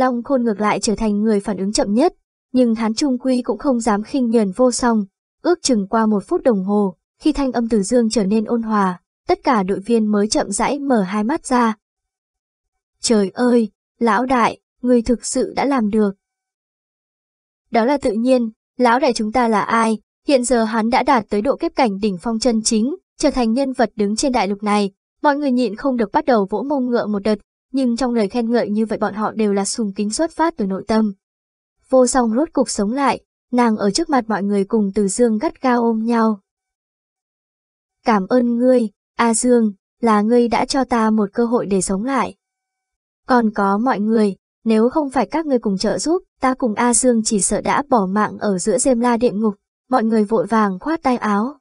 Long Khôn ngược lại trở thành người phản ứng chậm nhất, nhưng hắn trung quy cũng không dám khinh nhờn vô song. Ước chừng qua một phút đồng hồ, khi thanh âm từ dương trở nên ôn hòa, tất cả đội viên mới chậm rãi mở hai mắt ra. Trời ơi, lão đại, người thực sự đã làm được. Đó là tự nhiên, lão đại chúng ta là ai, hiện giờ hắn đã đạt tới độ kiếp cảnh đỉnh phong chân chính, trở thành nhân vật đứng trên đại lục này, mọi người nhịn không được bắt đầu vỗ mông ngựa một đợt, nhưng trong lời khen ngợi như vậy bọn họ đều là sùng kính xuất phát từ nội tâm. Vô song rốt cục sống lại, nàng ở trước mặt mọi người cùng từ dương gắt gao ôm nhau. Cảm ơn ngươi, A Dương, là ngươi đã cho ta một cơ hội để sống lại. Còn có mọi người, nếu không phải các ngươi cùng trợ giúp, ta cùng A Dương chỉ sợ đã bỏ mạng ở giữa dêm la địa ngục, mọi người vội vàng khoát tay áo.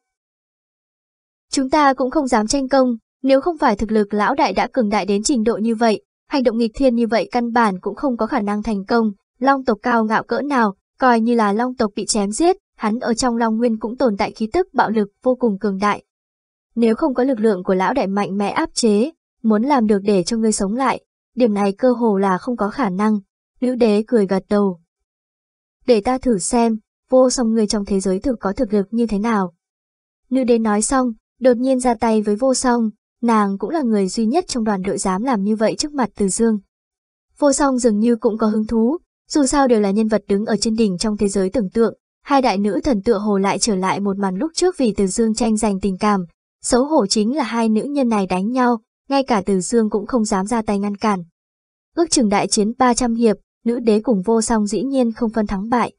Chúng ta cũng không dám tranh công, nếu không phải thực lực lão đại đã cường đại đến trình độ như vậy, hành động nghịch thiên như vậy căn bản cũng không có khả năng thành công, long tộc cao ngạo cỡ nào, coi như là long tộc bị chém giết, hắn ở trong long nguyên cũng tồn tại khí tức bạo lực vô cùng cường đại. Nếu không có lực lượng của lão đại mạnh mẽ áp chế, muốn làm được để cho ngươi sống lại, điểm này cơ hồ là không có khả năng. Nữ đế cười gật đầu. Để ta thử xem, vô song ngươi trong thế giới thực có thực lực như thế nào. Nữ đế nói xong, đột nhiên ra tay với vô song, nàng cũng là người duy nhất trong đoàn đội dám làm như vậy trước mặt Từ Dương. Vô song dường như cũng có hứng thú, dù sao đều là nhân vật đứng ở trên đỉnh trong thế giới tưởng tượng, hai đại nữ thần tựa hồ lại trở lại một màn lúc trước vì Từ Dương tranh giành tình cảm, xấu hổ chính là hai nữ nhân này đánh nhau, ngay cả Từ Dương cũng không dám ra tay ngăn cản. Ước chừng đại chiến 300 hiệp, nữ đế cùng vô song dĩ nhiên không phân thắng bại.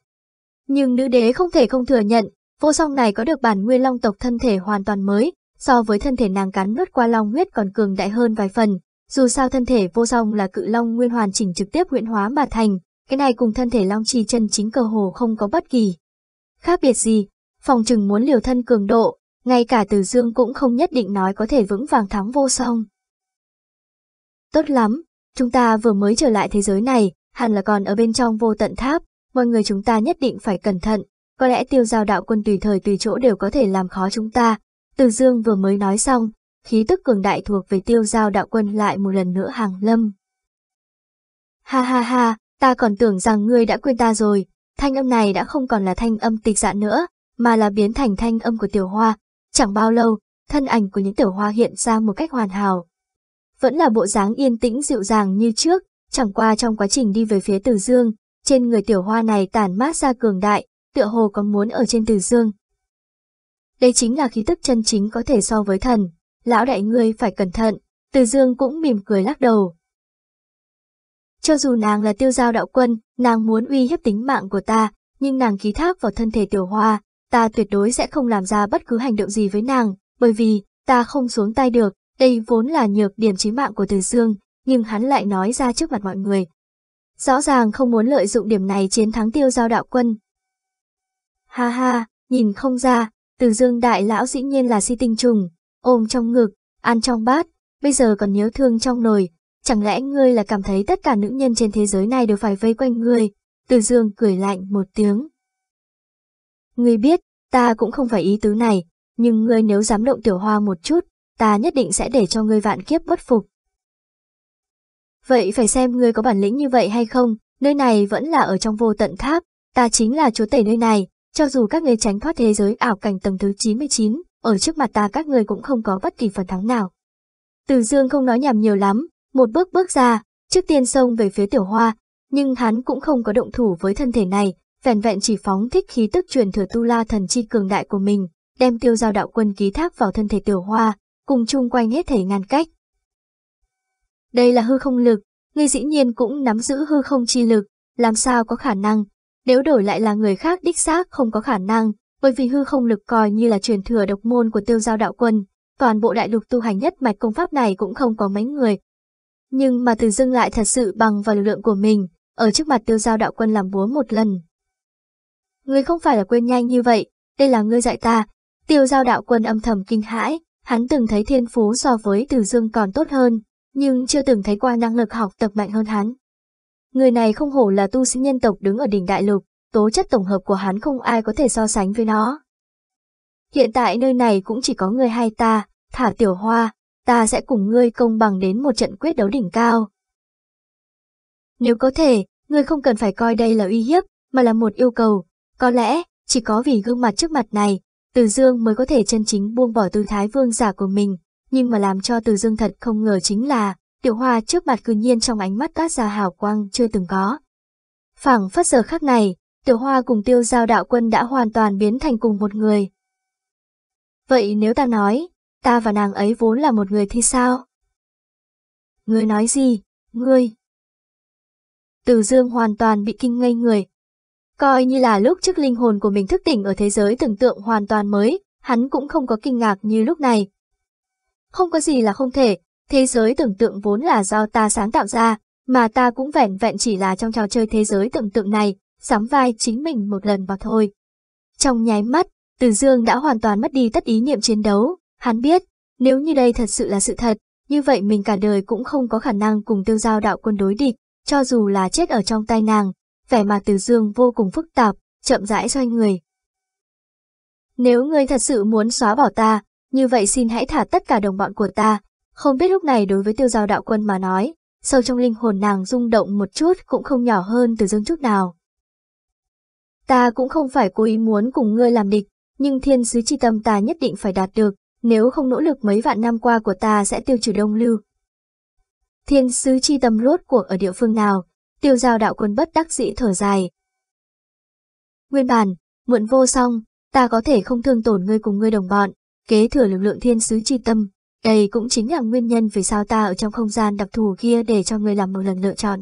Nhưng nữ đế không thể không thừa nhận, vô song này có được bản nguyên long tộc thân thể hoàn toàn mới, so với thân thể nàng cắn nuốt qua long huyết còn cường đại hơn vài phần. Dù sao thân thể vô song là cự long nguyên hoàn chỉnh trực tiếp huyện hóa mà thành, cái này cùng thân thể long chi chân chính cơ hồ không có bất kỳ. Khác biệt gì, phòng trừng muốn liều thân cường độ, ngay cả từ dương cũng không nhất định nói có thể vững vàng thắng vô song. Tốt lắm, chúng ta vừa mới trở lại thế giới này, hẳn là còn ở bên trong vô tận tháp, mọi người chúng ta nhất định phải cẩn thận, có lẽ tiêu giao đạo quân tùy thời tùy chỗ đều có thể làm khó chúng ta. Từ dương vừa mới nói xong, khí tức cường đại thuộc về tiêu giao đạo quân lại một lần nữa hàng lâm. Ha ha ha, ta còn tưởng rằng ngươi đã quên ta rồi, thanh âm này đã không còn là thanh âm tịch dạ nữa, mà là biến thành thanh âm của tiểu hoa. Chẳng bao lâu, thân ảnh của những tiểu hoa hiện ra một cách hoàn hảo. Vẫn là bộ dáng yên tĩnh dịu dàng như trước, chẳng qua trong quá trình đi về phía Từ Dương, trên người tiểu hoa này tản mát ra cường đại, tựa hồ có muốn ở trên Từ Dương. Đây chính là khí tức chân chính có thể so với thần, lão đại ngươi phải cẩn thận, Từ Dương cũng mỉm cười lắc đầu. Cho dù nàng là tiêu giao đạo quân, nàng muốn uy hiếp tính mạng của ta, nhưng nàng ký thác vào thân thể tiểu hoa, ta tuyệt đối sẽ không làm ra bất cứ hành động gì với nàng, bởi vì, ta không xuống tay được, đây vốn là nhược điểm chí mạng của Từ Dương, nhưng hắn lại nói ra trước mặt mọi người. Rõ ràng không muốn lợi dụng điểm này chiến thắng tiêu giao đạo quân. Ha ha, nhìn không ra, từ Dương đại lão dĩ nhiên là si tinh trùng, ôm trong ngực, ăn trong bát, bây giờ còn nhớ thương trong nồi, chẳng lẽ ngươi là cảm thấy tất cả nữ nhân trên thế giới này đều phải vây quanh ngươi? Từ Dương cười lạnh một tiếng. Ngươi biết, ta cũng không phải ý tứ này, nhưng ngươi nếu dám động tiểu hoa một chút, ta nhất định sẽ để cho ngươi vạn kiếp bất phục. Vậy phải xem ngươi có bản lĩnh như vậy hay không, nơi này vẫn là ở trong vô tận tháp, ta chính là chúa tể nơi này, cho dù các ngươi tránh thoát thế giới ảo cảnh tầng thứ 99, ở trước mặt ta các ngươi cũng không có bất kỳ phần thắng nào. Từ dương không nói nhảm nhiều lắm, một bước bước ra, trước tiên xông về phía tiểu hoa, nhưng hắn cũng không có động thủ với thân thể này, vẹn vẹn chỉ phóng thích khí tức truyền thừa tu la thần chi cường đại của mình, đem tiêu giao đạo quân ký thác vào thân thể tiểu hoa, cùng chung quanh hết thể ngăn cách. Đây là hư không lực, ngươi dĩ nhiên cũng nắm giữ hư không chi lực, làm sao có khả năng, nếu đổi lại là người khác đích xác không có khả năng, bởi vì hư không lực coi như là truyền thừa độc môn của tiêu giao đạo quân, toàn bộ đại lục tu hành nhất mạch công pháp này cũng không có mấy người. Nhưng mà từ dưng lại thật sự bằng vào lực lượng của mình, ở trước mặt tiêu giao đạo quân làm búa một lần. Ngươi không phải là quên nhanh như vậy, đây là ngươi dạy ta. Tiêu giao đạo quân âm thầm kinh hãi, hắn từng thấy thiên phú so với từ dương còn tốt hơn, nhưng chưa từng thấy qua năng lực học tập mạnh hơn hắn. Người này không hổ là tu sĩ nhân tộc đứng ở đỉnh đại lục, tố chất tổng hợp của hắn không ai có thể so sánh với nó. Hiện tại nơi này cũng chỉ có người hai ta, thả tiểu hoa, ta sẽ cùng ngươi công bằng đến một trận quyết đấu đỉnh cao. Nếu có thể, Ngươi không cần phải coi đây là uy hiếp, mà là một yêu cầu. Có lẽ, chỉ có vì gương mặt trước mặt này, Từ Dương mới có thể chân chính buông bỏ tư thái vương giả của mình. Nhưng mà làm cho Từ Dương thật không ngờ chính là, tiểu hoa trước mặt cứ nhiên trong ánh mắt toát ra hào quang chưa từng có. Phẳng phất giờ khắc này, tiểu hoa cùng tiêu giao đạo quân đã hoàn toàn biến thành cùng một người. Vậy nếu ta nói, ta và nàng ấy vốn là một người thì sao? Ngươi nói gì? Ngươi? Từ dương hoàn toàn bị kinh ngây người. Coi như là lúc trước linh hồn của mình thức tỉnh ở thế giới tưởng tượng hoàn toàn mới, hắn cũng không có kinh ngạc như lúc này. Không có gì là không thể, thế giới tưởng tượng vốn là do ta sáng tạo ra, mà ta cũng vẹn vẹn chỉ là trong trò chơi thế giới tưởng tượng này, sắm vai chính mình một lần vào thôi. Trong nháy mắt, Từ Dương đã hoàn toàn mất đi tất ý niệm chiến đấu, hắn biết, nếu như đây thật sự là sự thật, như vậy mình cả đời cũng không có khả năng cùng tiêu giao đạo quân đối địch, cho dù là chết ở trong tay nàng, vẻ mặt Từ Dương vô cùng phức tạp, chậm rãi xoay người. Nếu ngươi thật sự muốn xóa bỏ ta, như vậy xin hãy thả tất cả đồng bọn của ta. Không biết lúc này đối với tiêu giao đạo quân mà nói, sâu trong linh hồn nàng rung động một chút cũng không nhỏ hơn từ dương chút nào. Ta cũng không phải cố ý muốn cùng ngươi làm địch, nhưng thiên sứ chi tâm ta nhất định phải đạt được, nếu không nỗ lực mấy vạn năm qua của ta sẽ tiêu trừ đông lưu. Thiên sứ chi tâm rốt cuộc ở địa phương nào, tiêu giao đạo quân bất đắc dĩ thở dài. Nguyên bản, muộn vô song, ta có thể không thương tổn ngươi cùng ngươi đồng bọn, kế thừa lực lượng thiên sứ chi tâm, đây cũng chính là nguyên nhân vì sao ta ở trong không gian đặc thù kia để cho ngươi làm một lần lựa chọn.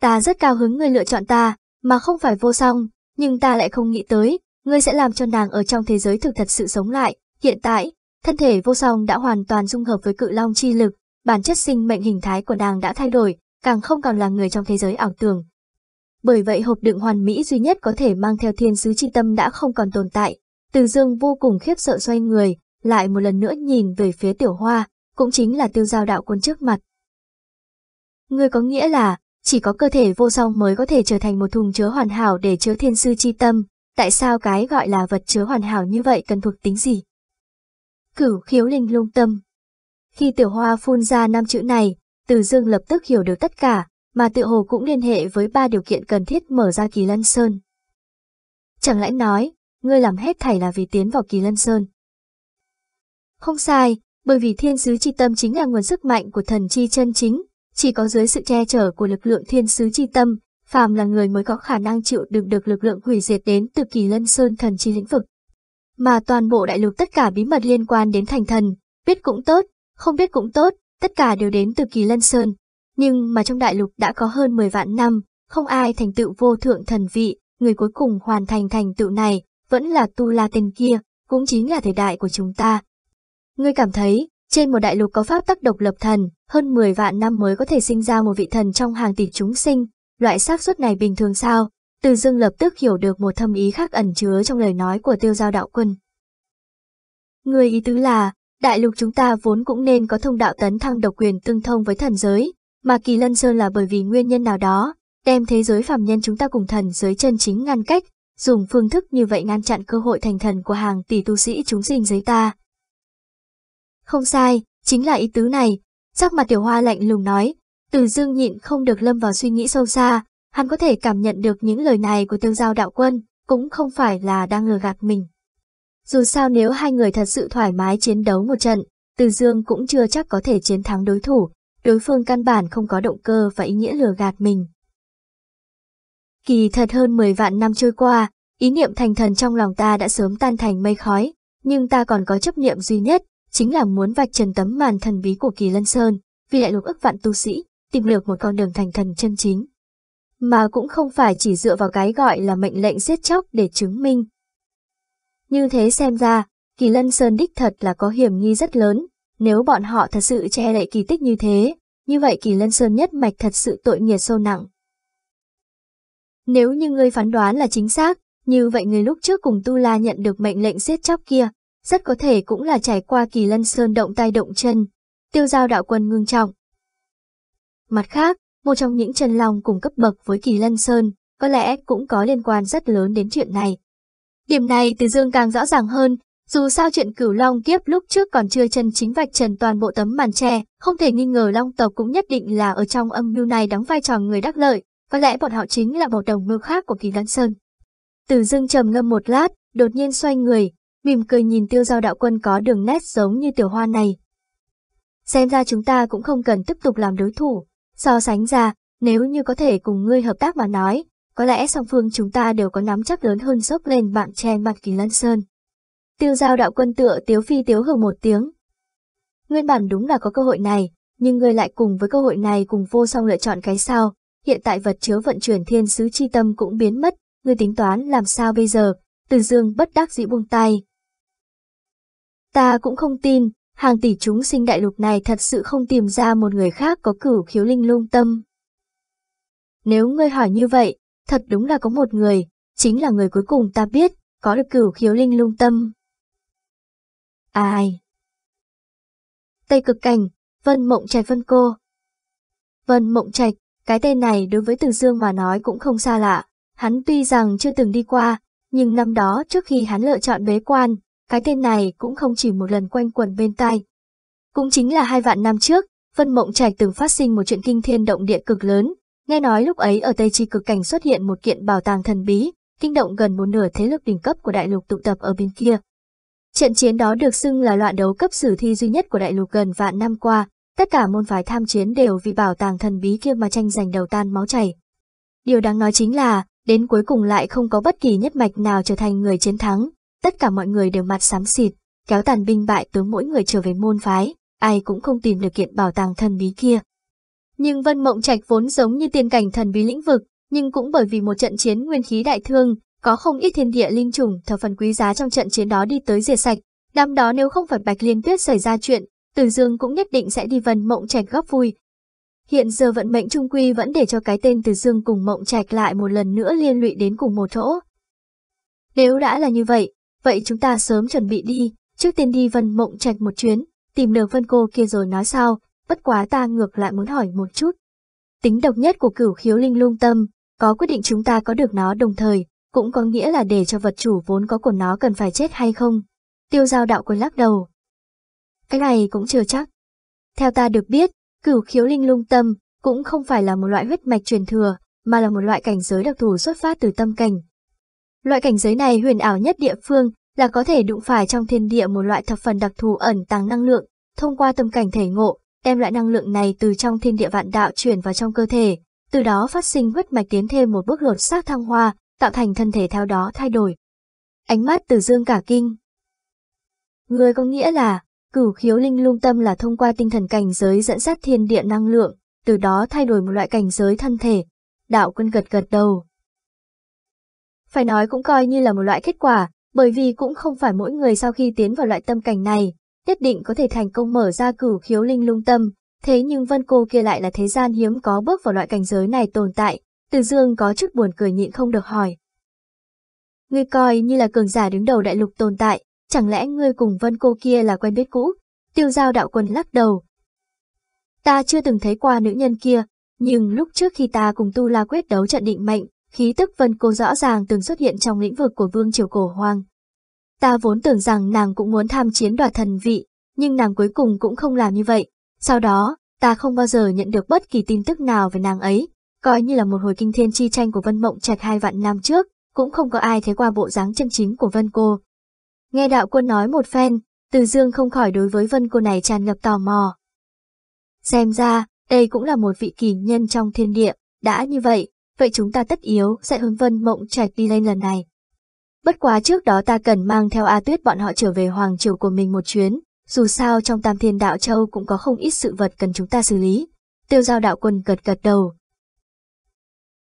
Ta rất cao hứng ngươi lựa chọn ta, mà không phải vô song, nhưng ta lại không nghĩ tới, ngươi sẽ làm cho nàng ở trong thế giới thực thật sự sống lại. Hiện tại, thân thể vô song đã hoàn toàn dung hợp với cự long chi lực, bản chất sinh mệnh hình thái của nàng đã thay đổi, càng không còn là người trong thế giới ảo tưởng. Bởi vậy hộp đựng hoàn mỹ duy nhất có thể mang theo thiên sứ chi tâm đã không còn tồn tại. Từ dương vô cùng khiếp sợ xoay người, lại một lần nữa nhìn về phía tiểu hoa, cũng chính là tiêu giao đạo quân trước mặt. người có nghĩa là, chỉ có cơ thể vô song mới có thể trở thành một thùng chứa hoàn hảo để chứa thiên sư chi tâm, tại sao cái gọi là vật chứa hoàn hảo như vậy cần thuộc tính gì? Cửu khiếu linh lung tâm. Khi tiểu hoa phun ra năm chữ này, từ dương lập tức hiểu được tất cả, mà tự hồ cũng liên hệ với ba điều kiện cần thiết mở ra kỳ lân sơn. Chẳng lẽ nói, ngươi làm hết thảy là vì tiến vào kỳ lân sơn. Không sai, bởi vì thiên sứ chi tâm chính là nguồn sức mạnh của thần chi chân chính, chỉ có dưới sự che chở của lực lượng thiên sứ chi tâm, phàm là người mới có khả năng chịu đựng được lực lượng hủy diệt đến từ kỳ lân sơn thần chi lĩnh vực. Mà toàn bộ đại lục tất cả bí mật liên quan đến thành thần, biết cũng tốt, không biết cũng tốt, tất cả đều đến từ kỳ lân sơn. Nhưng mà trong đại lục đã có hơn 10 vạn năm, không ai thành tựu vô thượng thần vị, người cuối cùng hoàn thành thành tựu này, vẫn là Tu La tên kia, cũng chính là thời đại của chúng ta. Ngươi cảm thấy, trên một đại lục có pháp tắc độc lập thần, hơn 10 vạn năm mới có thể sinh ra một vị thần trong hàng tỷ chúng sinh, loại xác suất này bình thường sao? Từ dương lập tức hiểu được một thâm ý khác ẩn chứa trong lời nói của tiêu giao đạo quân. Người ý tứ là, đại lục chúng ta vốn cũng nên có thông đạo tấn thăng độc quyền tương thông với thần giới, mà kỳ lân sơn là bởi vì nguyên nhân nào đó, đem thế giới phàm nhân chúng ta cùng thần giới chân chính ngăn cách, dùng phương thức như vậy ngăn chặn cơ hội thành thần của hàng tỷ tu sĩ chúng sinh giới ta. Không sai, chính là ý tứ này. Sắc mặt tiểu hoa lạnh lùng nói, từ dương nhịn không được lâm vào suy nghĩ sâu xa, hắn có thể cảm nhận được những lời này của tiêu giao đạo quân, cũng không phải là đang lừa gạt mình. Dù sao nếu hai người thật sự thoải mái chiến đấu một trận, từ dương cũng chưa chắc có thể chiến thắng đối thủ, đối phương căn bản không có động cơ và ý nghĩa lừa gạt mình. Kỳ thật hơn 10 vạn năm trôi qua, ý niệm thành thần trong lòng ta đã sớm tan thành mây khói, nhưng ta còn có chấp niệm duy nhất, chính là muốn vạch trần tấm màn thần bí của Kỳ Lân Sơn, vì đại lục ức vạn tu sĩ, tìm được một con đường thành thần chân chính. Mà cũng không phải chỉ dựa vào cái gọi là mệnh lệnh giết chóc để chứng minh. Như thế xem ra, Kỳ Lân Sơn đích thật là có hiểm nghi rất lớn, nếu bọn họ thật sự che đậy kỳ tích như thế, như vậy Kỳ Lân Sơn nhất mạch thật sự tội nghiệp sâu nặng. Nếu như ngươi phán đoán là chính xác, như vậy người lúc trước cùng Tu La nhận được mệnh lệnh giết chóc kia, rất có thể cũng là trải qua kỳ lân sơn động tay động chân, tiêu giao đạo quân ngưng trọng. Mặt khác, một trong những chân long cùng cấp bậc với kỳ lân sơn, có lẽ cũng có liên quan rất lớn đến chuyện này. Điểm này từ dương càng rõ ràng hơn, dù sao chuyện cửu long kiếp lúc trước còn chưa chân chính vạch trần toàn bộ tấm màn tre, không thể nghi ngờ long tộc cũng nhất định là ở trong âm mưu này đóng vai trò người đắc lợi, có lẽ bọn họ chính là một đồng mưu khác của Kỳ Lân Sơn. Từ dương trầm ngâm một lát, đột nhiên xoay người, mỉm cười nhìn tiêu giao đạo quân có đường nét giống như tiểu hoa này. Xem ra chúng ta cũng không cần tiếp tục làm đối thủ, so sánh ra, nếu như có thể cùng ngươi hợp tác mà nói, có lẽ song phương chúng ta đều có nắm chắc lớn hơn sốc lên bạn che mặt Kỳ Lân Sơn. Tiêu giao đạo quân tựa tiếu phi tiếu hừ một tiếng. Nguyên bản đúng là có cơ hội này, nhưng ngươi lại cùng với cơ hội này cùng vô song lựa chọn cái sao, hiện tại vật chứa vận chuyển thiên sứ chi tâm cũng biến mất, ngươi tính toán làm sao bây giờ, từ dương bất đắc dĩ buông tay. Ta cũng không tin, hàng tỷ chúng sinh đại lục này thật sự không tìm ra một người khác có cửu khiếu linh lung tâm. Nếu ngươi hỏi như vậy, thật đúng là có một người, chính là người cuối cùng ta biết, có được cửu khiếu linh lung tâm. Ai? Tây cực cảnh, Vân Mộng Trạch Vân Cô. Vân Mộng Trạch, cái tên này đối với Từ Dương mà nói cũng không xa lạ. Hắn tuy rằng chưa từng đi qua, nhưng năm đó trước khi hắn lựa chọn bế quan, cái tên này cũng không chỉ một lần quanh quẩn bên tai. Cũng chính là hai vạn năm trước, Vân Mộng Trạch từng phát sinh một chuyện kinh thiên động địa cực lớn. Nghe nói lúc ấy ở Tây Chi cực cảnh xuất hiện một kiện bảo tàng thần bí, kinh động gần một nửa thế lực đỉnh cấp của đại lục tụ tập ở bên kia. Trận chiến đó được xưng là loạn đấu cấp sử thi duy nhất của đại lục gần vạn năm qua, tất cả môn phái tham chiến đều vì bảo tàng thần bí kia mà tranh giành đầu tan máu chảy. Điều đáng nói chính là, đến cuối cùng lại không có bất kỳ nhất mạch nào trở thành người chiến thắng, tất cả mọi người đều mặt xám xịt, kéo tàn binh bại tướng mỗi người trở về môn phái, ai cũng không tìm được kiện bảo tàng thần bí kia. Nhưng Vân Mộng Trạch vốn giống như tiên cảnh thần bí lĩnh vực, nhưng cũng bởi vì một trận chiến nguyên khí đại thương, có không ít thiên địa linh trùng thờ phần quý giá trong trận chiến đó đi tới diệt sạch. Năm đó nếu không phải Bạch Liên Tuyết xảy ra chuyện, Từ Dương cũng nhất định sẽ đi Vân Mộng Trạch góp vui. Hiện giờ vận mệnh trung quy vẫn để cho cái tên Từ Dương cùng Mộng Trạch lại một lần nữa liên lụy đến cùng một chỗ. Nếu đã là như vậy, vậy chúng ta sớm chuẩn bị đi, trước tiên đi Vân Mộng Trạch một chuyến, tìm được Vân cô kia rồi nói sao, bất quá ta ngược lại muốn hỏi một chút. Tính độc nhất của cửu khiếu linh lung tâm, có quyết định chúng ta có được nó đồng thời, cũng có nghĩa là để cho vật chủ vốn có của nó cần phải chết hay không. Tiêu giao đạo quân lắc đầu. Cái này cũng chưa chắc. Theo ta được biết, cửu khiếu linh lung tâm cũng không phải là một loại huyết mạch truyền thừa, mà là một loại cảnh giới đặc thù xuất phát từ tâm cảnh. Loại cảnh giới này huyền ảo nhất địa phương là có thể đụng phải trong thiên địa một loại thập phần đặc thù ẩn tàng năng lượng, thông qua tâm cảnh thể ngộ, đem loại năng lượng này từ trong thiên địa vạn đạo chuyển vào trong cơ thể, từ đó phát sinh huyết mạch tiến thêm một bước lột xác thăng hoa, tạo thành thân thể theo đó thay đổi. Ánh mắt từ dương cả kinh. Người có nghĩa là, cửu khiếu linh lung tâm là thông qua tinh thần cảnh giới dẫn dắt thiên địa năng lượng, từ đó thay đổi một loại cảnh giới thân thể. Đạo quân gật gật đầu. Phải nói cũng coi như là một loại kết quả, bởi vì cũng không phải mỗi người sau khi tiến vào loại tâm cảnh này, nhất định có thể thành công mở ra cửu khiếu linh lung tâm, thế nhưng vân cô kia lại là thế gian hiếm có bước vào loại cảnh giới này tồn tại, từ dương có chút buồn cười nhịn không được hỏi. Ngươi coi như là cường giả đứng đầu đại lục tồn tại, chẳng lẽ ngươi cùng vân cô kia là quen biết cũ? Tiêu giao đạo quân lắc đầu. Ta chưa từng thấy qua nữ nhân kia, nhưng lúc trước khi ta cùng Tu La quyết đấu trận định mệnh, khí tức vân cô rõ ràng từng xuất hiện trong lĩnh vực của vương triều cổ hoang. Ta vốn tưởng rằng nàng cũng muốn tham chiến đoạt thần vị, nhưng nàng cuối cùng cũng không làm như vậy. Sau đó, ta không bao giờ nhận được bất kỳ tin tức nào về nàng ấy, coi như là một hồi kinh thiên chi tranh của Vân Mộng Trạch hai vạn năm trước, cũng không có ai thấy qua bộ dáng chân chính của Vân cô. Nghe đạo quân nói một phen, Từ Dương không khỏi đối với Vân cô này tràn ngập tò mò. Xem ra, đây cũng là một vị kỳ nhân trong thiên địa, đã như vậy, vậy chúng ta tất yếu sẽ hướng Vân Mộng Trạch đi lên lần này. Bất quá trước đó ta cần mang theo A Tuyết bọn họ trở về Hoàng Triều của mình một chuyến, dù sao trong Tam Thiên Đạo Châu cũng có không ít sự vật cần chúng ta xử lý. Tiêu giao đạo quân gật gật đầu.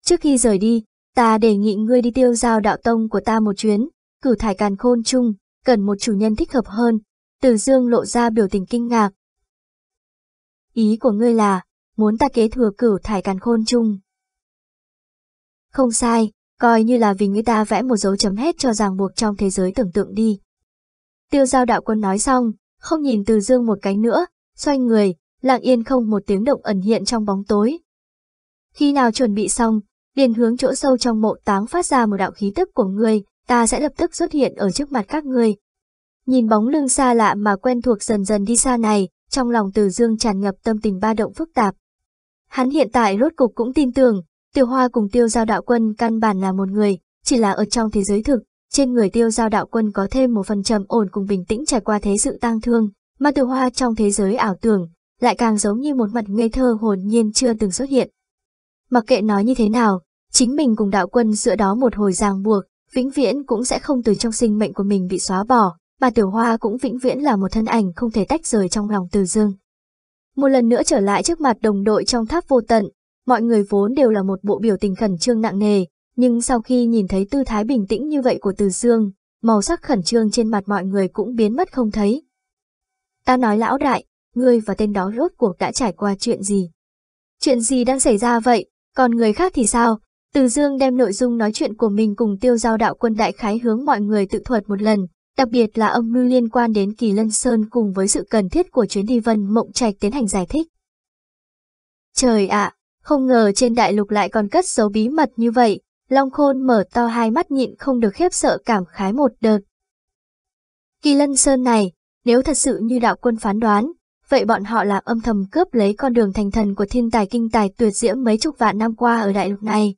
Trước khi rời đi, ta đề nghị ngươi đi tiêu giao đạo tông của ta một chuyến, cử thải càn khôn chung, cần một chủ nhân thích hợp hơn. Từ dương lộ ra biểu tình kinh ngạc. Ý của ngươi là, muốn ta kế thừa cử thải càn khôn chung. Không sai, coi như là vì người ta vẽ một dấu chấm hết cho ràng buộc trong thế giới tưởng tượng đi. Tiêu giao đạo quân nói xong, không nhìn từ dương một cái nữa, xoay người, lặng yên không một tiếng động ẩn hiện trong bóng tối. Khi nào chuẩn bị xong, liền hướng chỗ sâu trong mộ táng phát ra một đạo khí tức của người, ta sẽ lập tức xuất hiện ở trước mặt các người. Nhìn bóng lưng xa lạ mà quen thuộc dần dần đi xa này, trong lòng từ dương tràn ngập tâm tình ba động phức tạp. Hắn hiện tại rốt cục cũng tin tưởng, Tiêu Hoa cùng Tiêu Giao Đạo Quân căn bản là một người, chỉ là ở trong thế giới thực, trên người Tiêu Giao Đạo Quân có thêm một phần trầm ổn cùng bình tĩnh trải qua thế sự tang thương, mà Tiêu Hoa trong thế giới ảo tưởng, lại càng giống như một mặt ngây thơ hồn nhiên chưa từng xuất hiện. Mặc kệ nói như thế nào, chính mình cùng đạo quân giữa đó một hồi ràng buộc, vĩnh viễn cũng sẽ không từ trong sinh mệnh của mình bị xóa bỏ, mà Tiểu Hoa cũng vĩnh viễn là một thân ảnh không thể tách rời trong lòng Từ Dương. Một lần nữa trở lại trước mặt đồng đội trong tháp vô tận, mọi người vốn đều là một bộ biểu tình khẩn trương nặng nề, nhưng sau khi nhìn thấy tư thái bình tĩnh như vậy của Từ Dương, màu sắc khẩn trương trên mặt mọi người cũng biến mất không thấy. Ta nói lão đại, ngươi và tên đó rốt cuộc đã trải qua chuyện gì? Chuyện gì đang xảy ra vậy, còn người khác thì sao? Từ Dương đem nội dung nói chuyện của mình cùng tiêu giao đạo quân đại khái hướng mọi người tự thuật một lần, đặc biệt là âm mưu liên quan đến Kỳ Lân Sơn cùng với sự cần thiết của chuyến đi Vân Mộng Trạch tiến hành giải thích. Trời ạ, không ngờ trên đại lục lại còn cất dấu bí mật như vậy, Long Khôn mở to hai mắt nhịn không được khiếp sợ cảm khái một đợt. Kỳ Lân Sơn này, nếu thật sự như đạo quân phán đoán, vậy bọn họ là âm thầm cướp lấy con đường thành thần của thiên tài kinh tài tuyệt diễm mấy chục vạn năm qua ở đại lục này.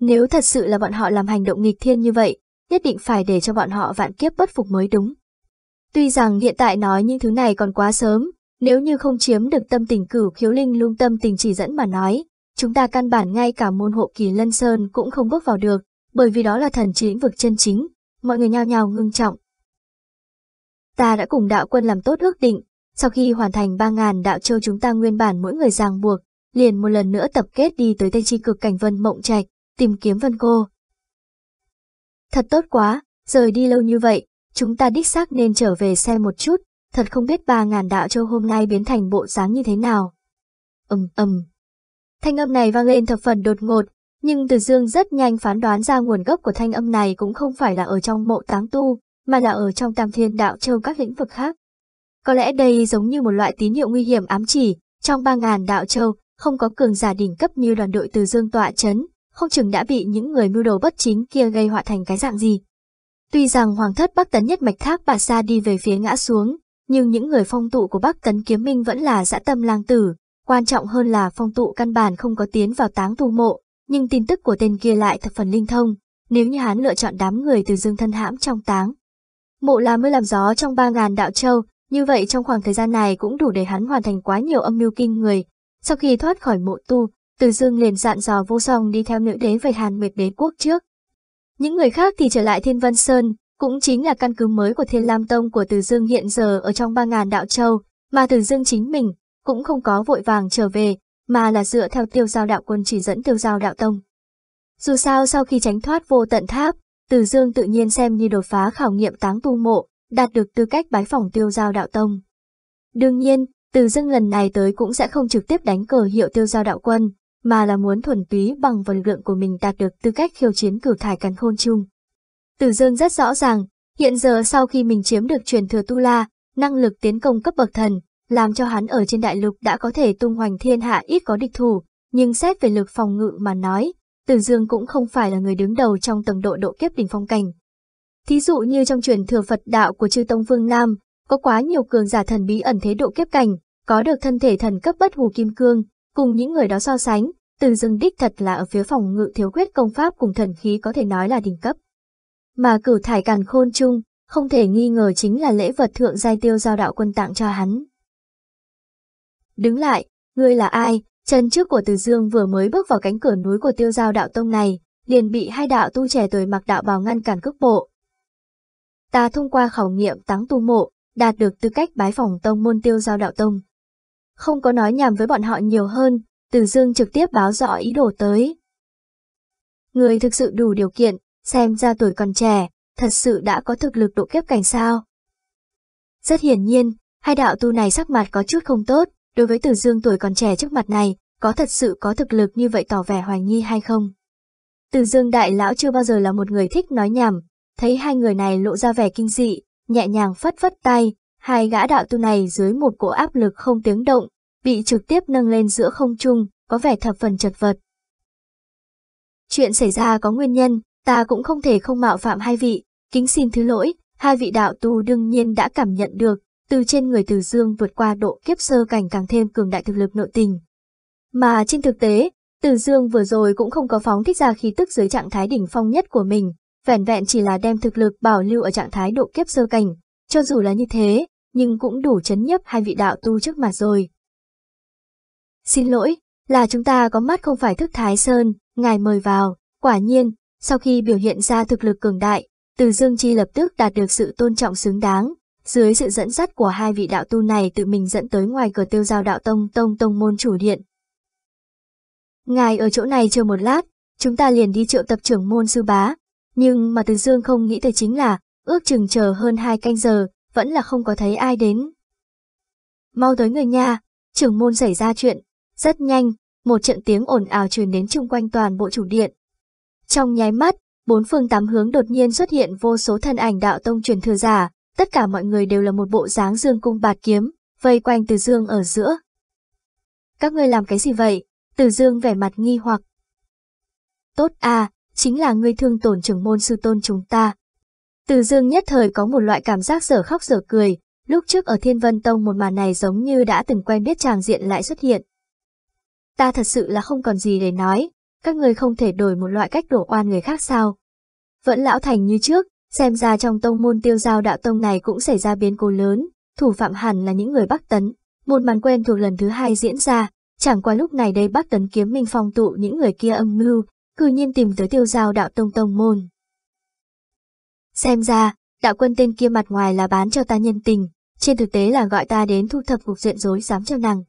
Nếu thật sự là bọn họ làm hành động nghịch thiên như vậy, nhất định phải để cho bọn họ vạn kiếp bất phục mới đúng. Tuy rằng hiện tại nói những thứ này còn quá sớm, nếu như không chiếm được tâm tình cửu khiếu linh lung tâm tình chỉ dẫn mà nói, chúng ta căn bản ngay cả môn hộ kỳ lân sơn cũng không bước vào được, bởi vì đó là thần chỉ lĩnh vực chân chính, mọi người nhao nhao ngưng trọng. Ta đã cùng đạo quân làm tốt ước định, sau khi hoàn thành 3.000 đạo châu chúng ta nguyên bản mỗi người ràng buộc, liền một lần nữa tập kết đi tới Tây Chi cực cảnh vân mộng trạch, tìm kiếm vân cô. Thật tốt quá, rời đi lâu như vậy, chúng ta đích xác nên trở về xem một chút, thật không biết ba ngàn đạo châu hôm nay biến thành bộ dáng như thế nào. Ầm ầm. Thanh âm này vang lên thập phần đột ngột, nhưng Từ Dương rất nhanh phán đoán ra nguồn gốc của thanh âm này cũng không phải là ở trong mộ táng tu, mà là ở trong tam thiên đạo châu các lĩnh vực khác. Có lẽ đây giống như một loại tín hiệu nguy hiểm ám chỉ, trong ba ngàn đạo châu, không có cường giả đỉnh cấp như đoàn đội từ dương tọa chấn, không chừng đã bị những người mưu đồ bất chính kia gây họa thành cái dạng gì. Tuy rằng Hoàng thất Bắc Tấn nhất mạch thác bà xa đi về phía ngã xuống, nhưng những người phong tụ của Bắc Tấn Kiếm Minh vẫn là dã tâm lang tử, quan trọng hơn là phong tụ căn bản không có tiến vào táng tu mộ, nhưng tin tức của tên kia lại thập phần linh thông, nếu như hắn lựa chọn đám người từ dương thân hãm trong táng. Mộ là mới làm gió trong ba ngàn đạo châu, như vậy trong khoảng thời gian này cũng đủ để hắn hoàn thành quá nhiều âm mưu kinh người. Sau khi thoát khỏi mộ tu, Từ Dương liền dặn dò vô song đi theo nữ đế về Hàn Nguyệt đế quốc trước. Những người khác thì trở lại Thiên Văn Sơn, cũng chính là căn cứ mới của Thiên Lam Tông của Từ Dương hiện giờ ở trong ba ngàn đạo châu, mà Từ Dương chính mình cũng không có vội vàng trở về, mà là dựa theo tiêu giao đạo quân chỉ dẫn tiêu giao đạo tông. Dù sao sau khi tránh thoát vô tận tháp, Từ Dương tự nhiên xem như đột phá khảo nghiệm táng tu mộ, đạt được tư cách bái phỏng tiêu giao đạo tông. Đương nhiên, từ Dương lần này tới cũng sẽ không trực tiếp đánh cờ hiệu tiêu giao đạo quân, mà là muốn thuần túy bằng vào lực lượng của mình đạt được tư cách khiêu chiến cửu thải cắn khôn chung. Từ dương rất rõ ràng, hiện giờ sau khi mình chiếm được truyền thừa Tu La, năng lực tiến công cấp bậc thần, làm cho hắn ở trên đại lục đã có thể tung hoành thiên hạ ít có địch thủ, nhưng xét về lực phòng ngự mà nói, Từ Dương cũng không phải là người đứng đầu trong tầng độ độ kiếp đỉnh phong cảnh, Thí dụ như trong truyền thừa Phật đạo của chư Tông Vương Nam, có quá nhiều cường giả thần bí ẩn thế độ kiếp cảnh, có được thân thể thần cấp bất hủ kim cương, cùng những người đó so sánh, từ Dương đích thật là ở phía phòng ngự thiếu khuyết công pháp cùng thần khí có thể nói là đỉnh cấp. Mà cửu thải càn khôn chung, không thể nghi ngờ chính là lễ vật thượng giai tiêu giao đạo quân tặng cho hắn. Đứng lại, ngươi là ai? Chân trước của Từ Dương vừa mới bước vào cánh cửa núi của tiêu giao đạo tông này, liền bị hai đạo tu trẻ tuổi mặc đạo bào ngăn cản cước bộ, ta thông qua khảo nghiệm táng tu mộ, đạt được tư cách bái phòng tông môn tiêu giao đạo tông. Không có nói nhảm với bọn họ nhiều hơn, Từ Dương trực tiếp báo rõ ý đồ tới. Người thực sự đủ điều kiện, xem ra tuổi còn trẻ, thật sự đã có thực lực độ kiếp cảnh sao. Rất hiển nhiên, hai đạo tu này sắc mặt có chút không tốt, đối với Từ Dương tuổi còn trẻ trước mặt này, có thật sự có thực lực như vậy tỏ vẻ hoài nghi hay không. Từ Dương đại lão chưa bao giờ là một người thích nói nhảm, thấy hai người này lộ ra vẻ kinh dị, nhẹ nhàng phất phất tay, hai gã đạo tu này dưới một cỗ áp lực không tiếng động, bị trực tiếp nâng lên giữa không trung, có vẻ thập phần chật vật. Chuyện xảy ra có nguyên nhân, ta cũng không thể không mạo phạm hai vị, kính xin thứ lỗi, hai vị đạo tu đương nhiên đã cảm nhận được, từ trên người Từ Dương vượt qua độ kiếp sơ cảnh càng thêm cường đại thực lực nội tình. Mà trên thực tế, Từ Dương vừa rồi cũng không có phóng thích ra khí tức dưới trạng thái đỉnh phong nhất của mình, vẻn vẹn chỉ là đem thực lực bảo lưu ở trạng thái độ kiếp sơ cảnh. Cho dù là như thế, nhưng cũng đủ chấn nhấp hai vị đạo tu trước mặt rồi. Xin lỗi, là chúng ta có mắt không phải thức Thái Sơn, ngài mời vào, quả nhiên, sau khi biểu hiện ra thực lực cường đại, từ Dương Chi lập tức đạt được sự tôn trọng xứng đáng, dưới sự dẫn dắt của hai vị đạo tu này tự mình dẫn tới ngoài cửa tiêu giao đạo tông tông tông môn chủ điện. Ngài ở chỗ này chờ một lát, chúng ta liền đi triệu tập trưởng môn sư bá, nhưng mà từ Dương không nghĩ tới chính là, ước chừng chờ hơn hai canh giờ, vẫn là không có thấy ai đến. Mau tới người nha, trưởng môn xảy ra chuyện, rất nhanh, một trận tiếng ồn ào truyền đến chung quanh toàn bộ chủ điện. Trong nháy mắt, bốn phương tám hướng đột nhiên xuất hiện vô số thân ảnh đạo tông truyền thừa giả, tất cả mọi người đều là một bộ dáng dương cung bạt kiếm, vây quanh Từ Dương ở giữa. Các ngươi làm cái gì vậy? Từ Dương vẻ mặt nghi hoặc. Tốt à, chính là ngươi thương tổn trưởng môn sư tôn chúng ta. Từ Dương nhất thời có một loại cảm giác dở khóc dở cười, lúc trước ở Thiên Vân Tông một màn này giống như đã từng quen biết chàng diện lại xuất hiện. Ta thật sự là không còn gì để nói, các người không thể đổi một loại cách đổ oan người khác sao. Vẫn lão thành như trước, xem ra trong tông môn tiêu giao đạo tông này cũng xảy ra biến cố lớn, thủ phạm hẳn là những người Bắc Tấn. Một màn quen thuộc lần thứ hai diễn ra, chẳng qua lúc này đây Bắc Tấn kiếm minh phong tụ những người kia âm mưu, cư nhiên tìm tới tiêu giao đạo tông tông môn. Xem ra, đạo quân tên kia mặt ngoài là bán cho ta nhân tình, trên thực tế là gọi ta đến thu thập cục diện rối dám cho nàng.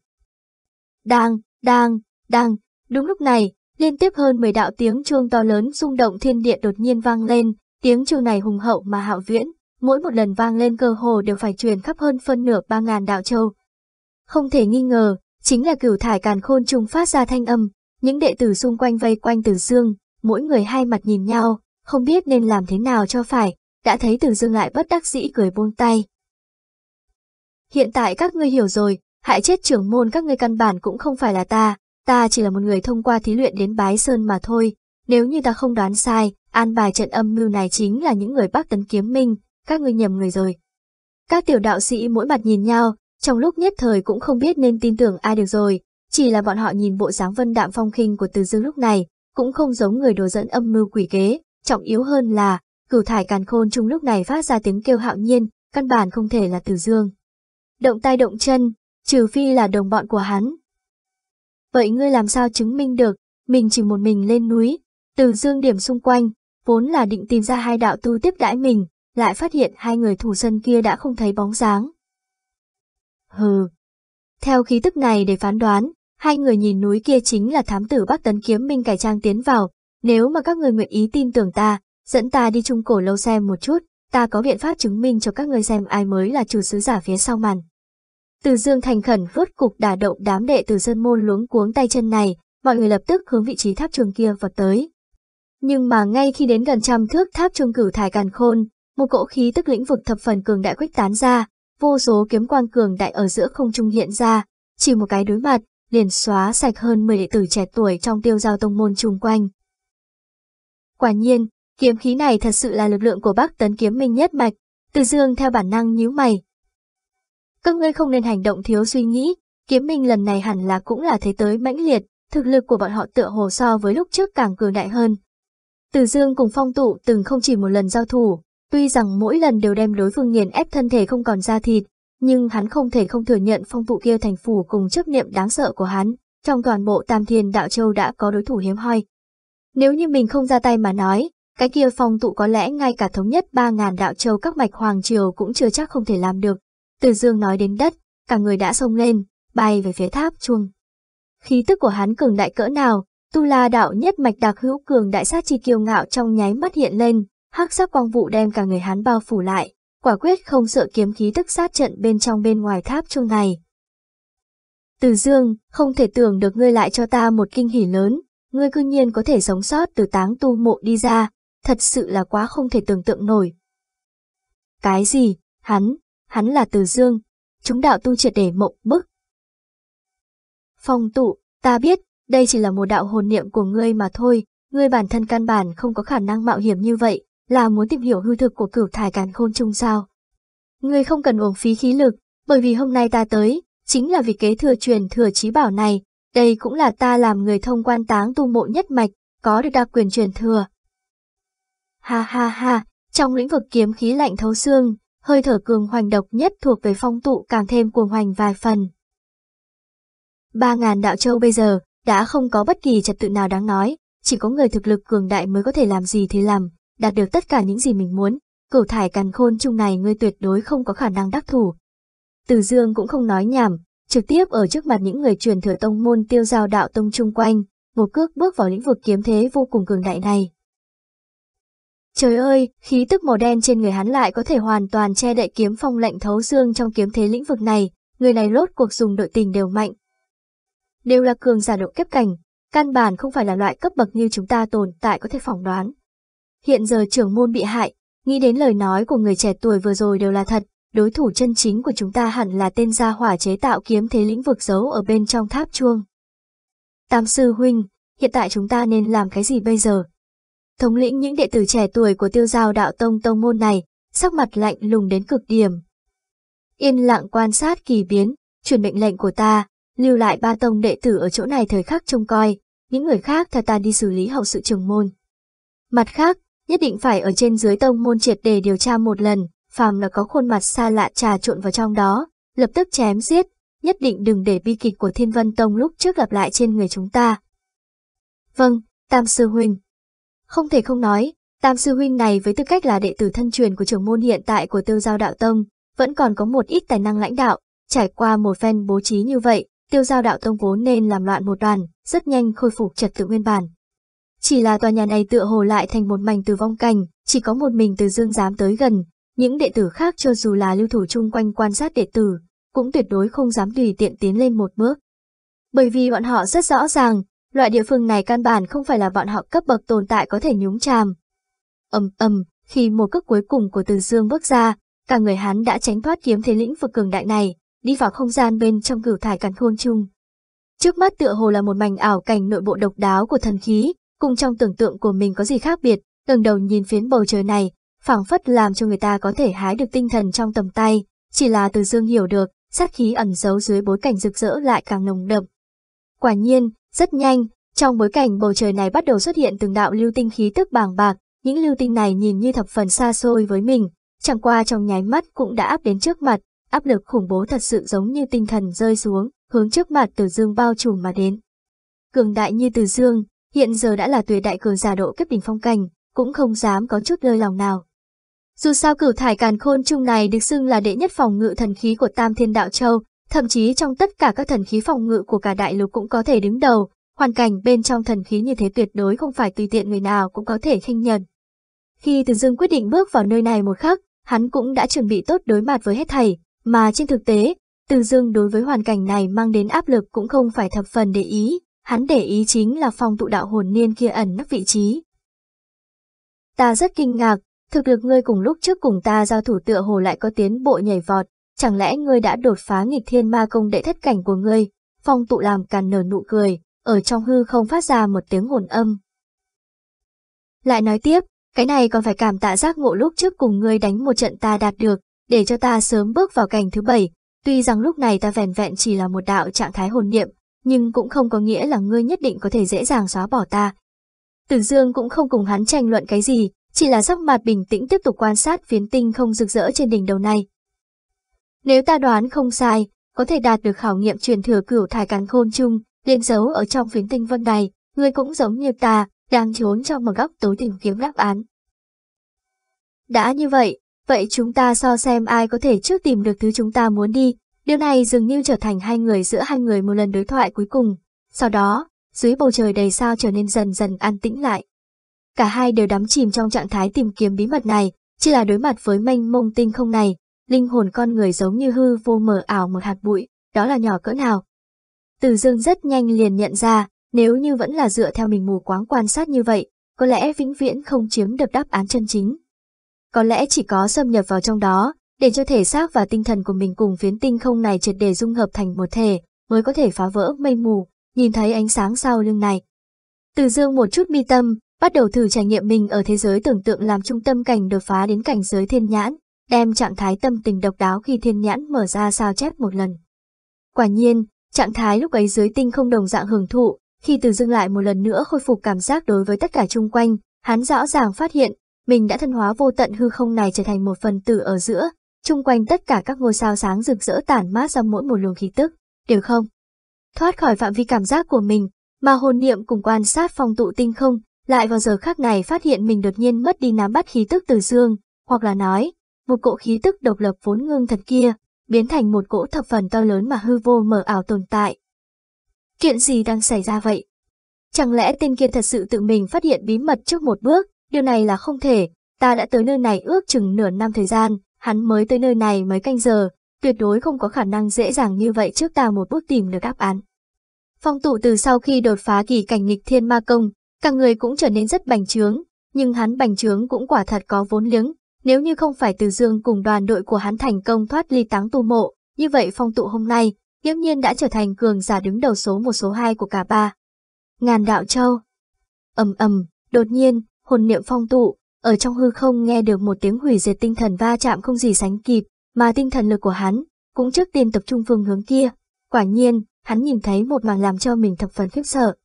Đang, đang, đang, đúng lúc này, liên tiếp hơn 10 đạo tiếng chuông to lớn rung động thiên địa đột nhiên vang lên, tiếng chuông này hùng hậu mà hạo viễn, mỗi một lần vang lên cơ hồ đều phải truyền khắp hơn phân nửa ba ngàn đạo châu. Không thể nghi ngờ, chính là cửu thải càn khôn trùng phát ra thanh âm, những đệ tử xung quanh vây quanh Tử Dương, mỗi người hai mặt nhìn nhau, không biết nên làm thế nào cho phải, đã thấy Tử Dương lại bất đắc dĩ cười buông tay. Hiện tại các ngươi hiểu rồi, hại chết trưởng môn các ngươi căn bản cũng không phải là ta, ta chỉ là một người thông qua thí luyện đến Bái Sơn mà thôi, nếu như ta không đoán sai, an bài trận âm mưu này chính là những người Bắc Tấn Kiếm Minh, các ngươi nhầm người rồi. Các tiểu đạo sĩ mỗi mặt nhìn nhau, trong lúc nhất thời cũng không biết nên tin tưởng ai được rồi, chỉ là bọn họ nhìn bộ dáng vân đạm phong khinh của Từ Dương lúc này, cũng không giống người đồ dẫn âm mưu quỷ kế, trọng yếu hơn là, cửu thải càn khôn chung lúc này phát ra tiếng kêu hạo nhiên, căn bản không thể là Từ Dương. Động tay động chân, trừ phi là đồng bọn của hắn. Vậy ngươi làm sao chứng minh được, mình chỉ một mình lên núi, từ dương điểm xung quanh, vốn là định tìm ra hai đạo tu tiếp đãi mình, lại phát hiện hai người thủ sân kia đã không thấy bóng dáng. Hừ. Theo khí tức này để phán đoán, hai người nhìn núi kia chính là thám tử Bắc Tấn Kiếm Minh cải trang tiến vào, nếu mà các người nguyện ý tin tưởng ta, dẫn ta đi chung cổ lâu xem một chút, ta có biện pháp chứng minh cho các người xem ai mới là chủ sứ giả phía sau màn. Từ dương thành khẩn vớt cục đả động đám đệ từ dân môn luống cuống tay chân này, mọi người lập tức hướng vị trí tháp trường kia vọt tới. Nhưng mà ngay khi đến gần trăm thước tháp trường cửu thải càn khôn, một cỗ khí tức lĩnh vực thập phần cường đại khuếch tán ra, vô số kiếm quang cường đại ở giữa không trung hiện ra, chỉ một cái đối mặt, liền xóa sạch hơn 10 đệ tử trẻ tuổi trong tiêu giao tông môn chung quanh. Quả nhiên, kiếm khí này thật sự là lực lượng của bác Tấn Kiếm Minh nhất mạch, Từ Dương theo bản năng nhíu mày. Các ngươi không nên hành động thiếu suy nghĩ, kiếm minh lần này hẳn là cũng là thế tới mãnh liệt, thực lực của bọn họ tựa hồ so với lúc trước càng cường đại hơn, từ Dương cùng phong tụ từng không chỉ một lần giao thủ, tuy rằng mỗi lần đều đem đối phương nghiền ép thân thể không còn da thịt, nhưng hắn không thể không thừa nhận phong tụ kia thành phủ cùng chấp niệm đáng sợ của hắn, trong toàn bộ Tam Thiên Đạo Châu đã có đối thủ hiếm hoi. Nếu như mình không ra tay mà nói, cái kia phong tụ có lẽ ngay cả thống nhất 3.000 đạo châu các mạch hoàng triều cũng chưa chắc không thể làm được. Từ dương nói đến đất, cả người đã xông lên, bay về phía tháp chuông. Khí tức của hắn cường đại cỡ nào, Tu La đạo nhất mạch đặc hữu cường đại sát chi kiêu ngạo trong nháy mắt hiện lên, hắc sắc quang vụ đem cả người hắn bao phủ lại, quả quyết không sợ kiếm khí tức sát trận bên trong bên ngoài tháp chuông này. Từ Dương, không thể tưởng được ngươi lại cho ta một kinh hỉ lớn, ngươi cư nhiên có thể sống sót từ táng tu mộ đi ra, thật sự là quá không thể tưởng tượng nổi. Cái gì? Hắn, hắn là Từ Dương, chúng đạo tu triệt để mộng bức. Phong tụ, ta biết, đây chỉ là một đạo hồn niệm của ngươi mà thôi, ngươi bản thân căn bản không có khả năng mạo hiểm như vậy, là muốn tìm hiểu hư thực của cửu thải càn khôn chung sao. Ngươi không cần uổng phí khí lực, bởi vì hôm nay ta tới, chính là vì kế thừa truyền thừa trí bảo này, đây cũng là ta làm người thông quan táng tu mộ nhất mạch, có được đặc quyền truyền thừa. Ha ha ha, trong lĩnh vực kiếm khí lạnh thấu xương, hơi thở cường hoành độc nhất thuộc về phong tụ càng thêm cuồng hoành vài phần. Ba ngàn đạo châu bây giờ, đã không có bất kỳ trật tự nào đáng nói, chỉ có người thực lực cường đại mới có thể làm gì thì làm, đạt được tất cả những gì mình muốn. Cửu thải càn khôn chung này ngươi tuyệt đối không có khả năng đắc thủ. Từ Dương cũng không nói nhảm, trực tiếp ở trước mặt những người truyền thừa tông môn tiêu giao đạo tông chung quanh, một cước bước vào lĩnh vực kiếm thế vô cùng cường đại này. Trời ơi, khí tức màu đen trên người hắn lại có thể hoàn toàn che đậy kiếm phong lạnh thấu xương trong kiếm thế lĩnh vực này, người này lốt cuộc dùng đội tình đều mạnh. Đều là cường giả độ kiếp cảnh, căn bản không phải là loại cấp bậc như chúng ta tồn tại có thể phỏng đoán. Hiện giờ trưởng môn bị hại, nghĩ đến lời nói của người trẻ tuổi vừa rồi đều là thật, đối thủ chân chính của chúng ta hẳn là tên gia hỏa chế tạo kiếm thế lĩnh vực giấu ở bên trong tháp chuông. Tam sư huynh, hiện tại chúng ta nên làm cái gì bây giờ? Thống lĩnh những đệ tử trẻ tuổi của tiêu giao đạo tông tông môn này, sắc mặt lạnh lùng đến cực điểm. Yên lặng quan sát kỳ biến, truyền mệnh lệnh của ta, lưu lại ba tông đệ tử ở chỗ này thời khắc trông coi, những người khác theo ta đi xử lý hậu sự trường môn. Mặt khác, nhất định phải ở trên dưới tông môn triệt để điều tra một lần, phàm là có khuôn mặt xa lạ trà trộn vào trong đó, lập tức chém giết, nhất định đừng để bi kịch của Thiên Vân Tông lúc trước gặp lại trên người chúng ta. Vâng, Tam Sư Huynh. Không thể không nói, Tam Sư Huynh này với tư cách là đệ tử thân truyền của trưởng môn hiện tại của Tiêu Giao Đạo Tông, vẫn còn có một ít tài năng lãnh đạo, trải qua một phen bố trí như vậy, Tiêu Giao Đạo Tông vốn nên làm loạn một đoàn, rất nhanh khôi phục trật tự nguyên bản. Chỉ là tòa nhà này tựa hồ lại thành một mảnh từ vong cảnh, chỉ có một mình từ dương dám tới gần, những đệ tử khác cho dù là lưu thủ chung quanh quan sát đệ tử, cũng tuyệt đối không dám tùy tiện tiến lên một bước. Bởi vì bọn họ rất rõ ràng, loại địa phương này căn bản không phải là bọn họ cấp bậc tồn tại có thể nhúng chàm. ầm ầm, khi một cước cuối cùng của Từ Dương bước ra, cả người hắn đã tránh thoát kiếm thế lĩnh vực cường đại này, đi vào không gian bên trong cửu thải càn khôn chung. Trước mắt tựa hồ là một mảnh ảo cảnh nội bộ độc đáo của thần khí, cùng trong tưởng tượng của mình có gì khác biệt, ngẩng đầu nhìn phiến bầu trời này, phảng phất làm cho người ta có thể hái được tinh thần trong tầm tay, chỉ là từ dương hiểu được, sát khí ẩn giấu dưới bối cảnh rực rỡ lại càng nồng đậm. Quả nhiên, rất nhanh, trong bối cảnh bầu trời này bắt đầu xuất hiện từng đạo lưu tinh khí tức bàng bạc, những lưu tinh này nhìn như thập phần xa xôi với mình, chẳng qua trong nháy mắt cũng đã áp đến trước mặt, áp lực khủng bố thật sự giống như tinh thần rơi xuống, hướng trước mặt Từ Dương bao trùm mà đến. Cường đại như Từ Dương, hiện giờ đã là tuyệt đại cường giả độ kiếp đỉnh phong cảnh, cũng không dám có chút lơi lòng nào. Dù sao cửu thải càn khôn chung này được xưng là đệ nhất phòng ngự thần khí của Tam Thiên Đạo Châu, thậm chí trong tất cả các thần khí phòng ngự của cả đại lục cũng có thể đứng đầu, hoàn cảnh bên trong thần khí như thế tuyệt đối không phải tùy tiện người nào cũng có thể khinh nhận. Khi Từ Dương quyết định bước vào nơi này một khắc, hắn cũng đã chuẩn bị tốt đối mặt với hết thảy, mà trên thực tế, Từ Dương đối với hoàn cảnh này mang đến áp lực cũng không phải thập phần để ý, hắn để ý chính là phong tụ đạo hồn niên kia ẩn nấp vị trí. Ta rất kinh ngạc, thực lực ngươi cùng lúc trước cùng ta giao thủ tựa hồ lại có tiến bộ nhảy vọt, chẳng lẽ ngươi đã đột phá nghịch thiên ma công đệ thất cảnh của ngươi? Phong tụ làm càn nở nụ cười, ở trong hư không phát ra một tiếng hồn âm. Lại nói tiếp, cái này còn phải cảm tạ giác ngộ lúc trước cùng ngươi đánh một trận ta đạt được, để cho ta sớm bước vào cảnh thứ bảy. Tuy rằng lúc này ta vẻn vẹn chỉ là một đạo trạng thái hồn niệm, nhưng cũng không có nghĩa là ngươi nhất định có thể dễ dàng xóa bỏ ta. Tử Dương cũng không cùng hắn tranh luận cái gì, chỉ là sắc mặt bình tĩnh tiếp tục quan sát phiến tinh không rực rỡ trên đỉnh đầu này. Nếu ta đoán không sai, có thể đạt được khảo nghiệm truyền thừa cửu thải càn khôn chung, liên dấu ở trong phiến tinh vân này, ngươi cũng giống như ta, đang trốn trong một góc tối tìm kiếm đáp án. Đã như vậy, vậy chúng ta so xem ai có thể trước tìm được thứ chúng ta muốn đi, điều này dường như trở thành hai người giữa hai người một lần đối thoại cuối cùng. Sau đó, dưới bầu trời đầy sao trở nên dần dần an tĩnh lại. Cả hai đều đắm chìm trong trạng thái tìm kiếm bí mật này, chỉ là đối mặt với mênh mông tinh không này, linh hồn con người giống như hư vô mờ ảo một hạt bụi, đó là nhỏ cỡ nào. Từ dương rất nhanh liền nhận ra, nếu như vẫn là dựa theo mình mù quáng quan sát như vậy, có lẽ vĩnh viễn không chiếm được đáp án chân chính. Có lẽ chỉ có xâm nhập vào trong đó, để cho thể xác và tinh thần của mình cùng phiến tinh không này triệt để dung hợp thành một thể, mới có thể phá vỡ mây mù, nhìn thấy ánh sáng sau lưng này. Từ dương một chút mi tâm, bắt đầu thử trải nghiệm mình ở thế giới tưởng tượng làm trung tâm cảnh đột phá đến cảnh giới thiên nhãn, đem trạng thái tâm tình độc đáo khi thiên nhãn mở ra sao chép một lần. Quả nhiên, Trạng thái lúc ấy dưới tinh không đồng dạng hưởng thụ, khi từ dưng lại một lần nữa khôi phục cảm giác đối với tất cả chung quanh, hắn rõ ràng phát hiện, mình đã thân hóa vô tận hư không này trở thành một phần tử ở giữa, chung quanh tất cả các ngôi sao sáng rực rỡ tản mát ra mỗi một luồng khí tức, đều không. Thoát khỏi phạm vi cảm giác của mình, mà hồn niệm cùng quan sát phong tụ tinh không, lại vào giờ khác này phát hiện mình đột nhiên mất đi nắm bắt khí tức từ dương, hoặc là nói, một cỗ khí tức độc lập vốn ngưng thật kia, biến thành một cỗ thập phần to lớn mà hư vô mờ ảo tồn tại. Chuyện gì đang xảy ra vậy? Chẳng lẽ tên kia thật sự tự mình phát hiện bí mật trước một bước, điều này là không thể, ta đã tới nơi này ước chừng nửa năm thời gian, hắn mới tới nơi này mấy canh giờ, tuyệt đối không có khả năng dễ dàng như vậy trước ta một bước tìm được đáp án. Phong tụ từ sau khi đột phá kỳ cảnh nghịch thiên ma công, cả người cũng trở nên rất bành trướng, nhưng hắn bành trướng cũng quả thật có vốn liếng, nếu như không phải từ dương cùng đoàn đội của hắn thành công thoát ly táng tu mộ, như vậy phong tụ hôm nay, nghiễm nhiên đã trở thành cường giả đứng đầu số một số hai của cả ba. Ngàn đạo châu. ầm ầm, đột nhiên, hồn niệm phong tụ, ở trong hư không nghe được một tiếng hủy diệt tinh thần va chạm không gì sánh kịp, mà tinh thần lực của hắn cũng trước tiên tập trung phương hướng kia. Quả nhiên, hắn nhìn thấy một màn làm cho mình thập phần khiếp sợ.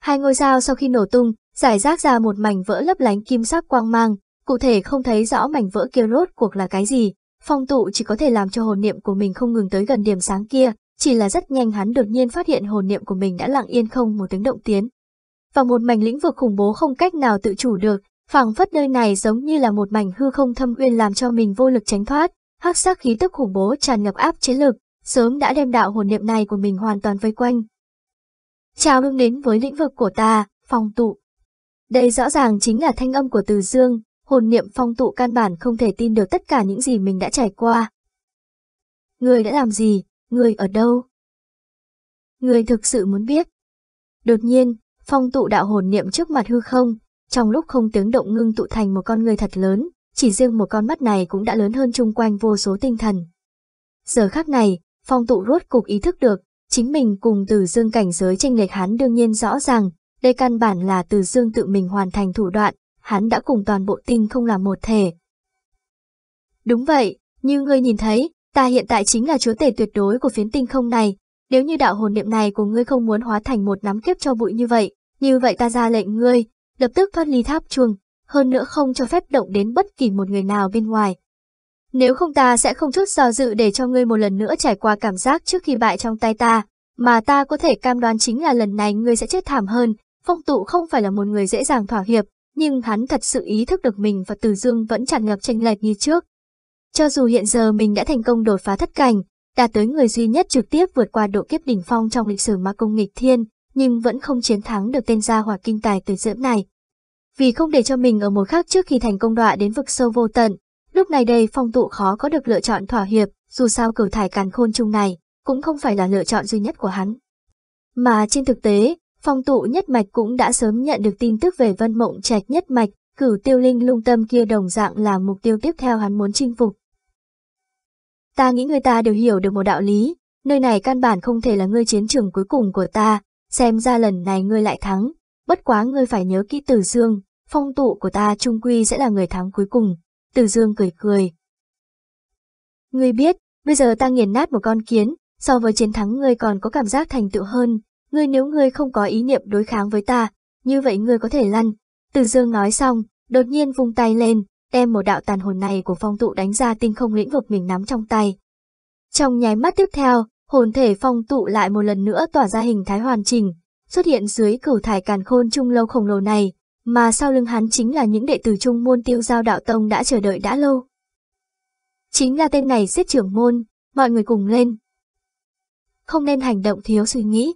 Hai ngôi sao sau khi nổ tung, giải rác ra một mảnh vỡ lấp lánh kim sắc quang mang, cụ thể không thấy rõ mảnh vỡ kia rốt cuộc là cái gì. Phong tụ chỉ có thể làm cho hồn niệm của mình không ngừng tới gần điểm sáng kia, chỉ là rất nhanh hắn đột nhiên phát hiện hồn niệm của mình đã lặng yên không một tiếng động tiến. Và một mảnh lĩnh vực khủng bố không cách nào tự chủ được, phảng phất nơi này giống như là một mảnh hư không thâm uyên làm cho mình vô lực tránh thoát, hắc sắc khí tức khủng bố tràn ngập áp chế lực, sớm đã đem đạo hồn niệm này của mình hoàn toàn vây quanh. Chào mừng đến với lĩnh vực của ta, phong tụ. Đây rõ ràng chính là thanh âm của Từ Dương, hồn niệm phong tụ căn bản không thể tin được tất cả những gì mình đã trải qua. Người đã làm gì, người ở đâu? Người thực sự muốn biết. Đột nhiên, phong tụ đạo hồn niệm trước mặt hư không, trong lúc không tiếng động ngưng tụ thành một con người thật lớn, chỉ riêng một con mắt này cũng đã lớn hơn chung quanh vô số tinh thần. Giờ khác này, phong tụ rốt cục ý thức được, chính mình cùng từ dương cảnh giới tranh lệch hắn đương nhiên rõ ràng, đây căn bản là từ dương tự mình hoàn thành thủ đoạn, hắn đã cùng toàn bộ tinh không làm một thể. Đúng vậy, như ngươi nhìn thấy, ta hiện tại chính là chúa tể tuyệt đối của phiến tinh không này, nếu như đạo hồn niệm này của ngươi không muốn hóa thành một nắm kiếp cho bụi như vậy, như vậy ta ra lệnh ngươi, lập tức thoát ly tháp chuông, hơn nữa không cho phép động đến bất kỳ một người nào bên ngoài. Nếu không ta sẽ không chút do dự để cho ngươi một lần nữa trải qua cảm giác trước khi bại trong tay ta, mà ta có thể cam đoan chính là lần này ngươi sẽ chết thảm hơn, phong tụ không phải là một người dễ dàng thỏa hiệp, nhưng hắn thật sự ý thức được mình và Từ Dương vẫn tràn ngập tranh lệch như trước. Cho dù hiện giờ mình đã thành công đột phá thất cảnh, đạt tới người duy nhất trực tiếp vượt qua độ kiếp đỉnh phong trong lịch sử ma công nghịch thiên, nhưng vẫn không chiến thắng được tên gia hỏa kinh tài từ diễm này. Vì không để cho mình ở một khắc trước khi thành công đọa đến vực sâu vô tận, lúc này đây phong tụ khó có được lựa chọn thỏa hiệp, dù sao cửu thải càn khôn chung này, cũng không phải là lựa chọn duy nhất của hắn. Mà trên thực tế, phong tụ nhất mạch cũng đã sớm nhận được tin tức về vân mộng trạch nhất mạch, cửu tiêu linh lung tâm kia đồng dạng là mục tiêu tiếp theo hắn muốn chinh phục. Ta nghĩ người ta đều hiểu được một đạo lý, nơi này căn bản không thể là ngươi chiến trường cuối cùng của ta, xem ra lần này ngươi lại thắng, bất quá ngươi phải nhớ kỹ Từ Dương, phong tụ của ta trung quy sẽ là người thắng cuối cùng. Từ Dương cười cười. Ngươi biết, bây giờ ta nghiền nát một con kiến, so với chiến thắng ngươi còn có cảm giác thành tựu hơn, ngươi nếu ngươi không có ý niệm đối kháng với ta, như vậy ngươi có thể lăn. Từ Dương nói xong, đột nhiên vung tay lên, đem một đạo tàn hồn này của phong tụ đánh ra tinh không lĩnh vực mình nắm trong tay. Trong nháy mắt tiếp theo, hồn thể phong tụ lại một lần nữa tỏa ra hình thái hoàn chỉnh, xuất hiện dưới cửu thải càn khôn trung lâu khổng lồ này, mà sau lưng hắn chính là những đệ tử trung môn tiêu giao đạo tông đã chờ đợi đã lâu. Chính là tên này giết trưởng môn, mọi người cùng lên. Không nên hành động thiếu suy nghĩ.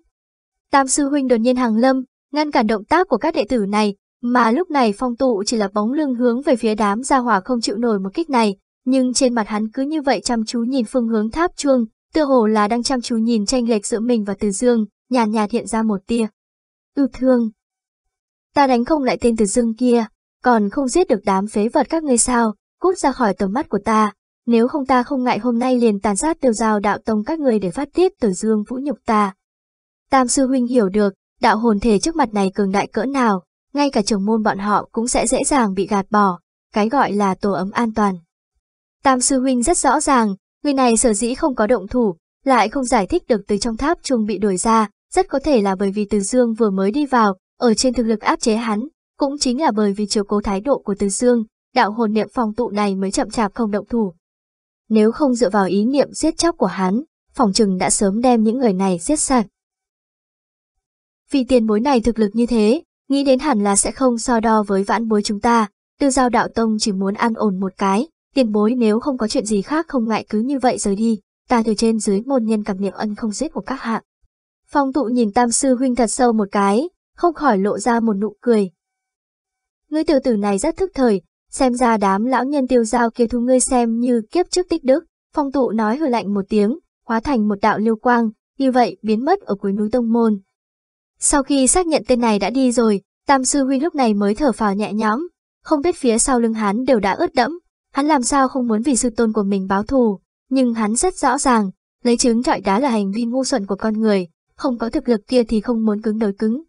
Tam sư huynh đột nhiên hàng lâm, ngăn cản động tác của các đệ tử này, mà lúc này phong tụ chỉ là bóng lưng hướng về phía đám gia hỏa không chịu nổi một kích này, nhưng trên mặt hắn cứ như vậy chăm chú nhìn phương hướng tháp chuông, tựa hồ là đang chăm chú nhìn tranh lệch giữa mình và Từ Dương, nhàn nhạt hiện ra một tia. Ưu thương. Ta đánh không lại tên Từ Dương kia, còn không giết được đám phế vật các ngươi sao, cút ra khỏi tầm mắt của ta, nếu không ta không ngại hôm nay liền tàn sát tiêu giao đạo tông các người để phát tiết Từ Dương vũ nhục ta. Tam sư huynh hiểu được, đạo hồn thể trước mặt này cường đại cỡ nào, ngay cả trưởng môn bọn họ cũng sẽ dễ dàng bị gạt bỏ, cái gọi là tổ ấm an toàn. Tam sư huynh rất rõ ràng, người này sở dĩ không có động thủ, lại không giải thích được từ trong tháp trung bị đuổi ra, rất có thể là bởi vì Từ Dương vừa mới đi vào, ở trên thực lực áp chế hắn, cũng chính là bởi vì chiều cố thái độ của Từ Dương, đạo hồn niệm phong tụ này mới chậm chạp không động thủ. Nếu không dựa vào ý niệm giết chóc của hắn, phòng trừng đã sớm đem những người này giết sạch. Vì tiền bối này thực lực như thế, nghĩ đến hẳn là sẽ không so đo với vãn bối chúng ta, tư giao đạo tông chỉ muốn an ổn một cái, tiền bối nếu không có chuyện gì khác không ngại cứ như vậy rời đi, ta từ trên dưới môn nhân cảm niệm ân không giết của các hạng. Phong tụ nhìn tam sư huynh thật sâu một cái, không khỏi lộ ra một nụ cười. Ngươi tiểu tử này rất thức thời, xem ra đám lão nhân tiêu giao kia thu ngươi xem như kiếp trước tích đức, phong tụ nói hừ lạnh một tiếng, hóa thành một đạo lưu quang, như vậy biến mất ở cuối núi Tông Môn. Sau khi xác nhận tên này đã đi rồi, Tam Sư Huynh lúc này mới thở phào nhẹ nhõm, không biết phía sau lưng hắn đều đã ướt đẫm, hắn làm sao không muốn vì sư tôn của mình báo thù, nhưng hắn rất rõ ràng, lấy trứng trọi đá là hành vi ngu xuẩn của con người, không có thực lực kia thì không muốn cứng đối cứng.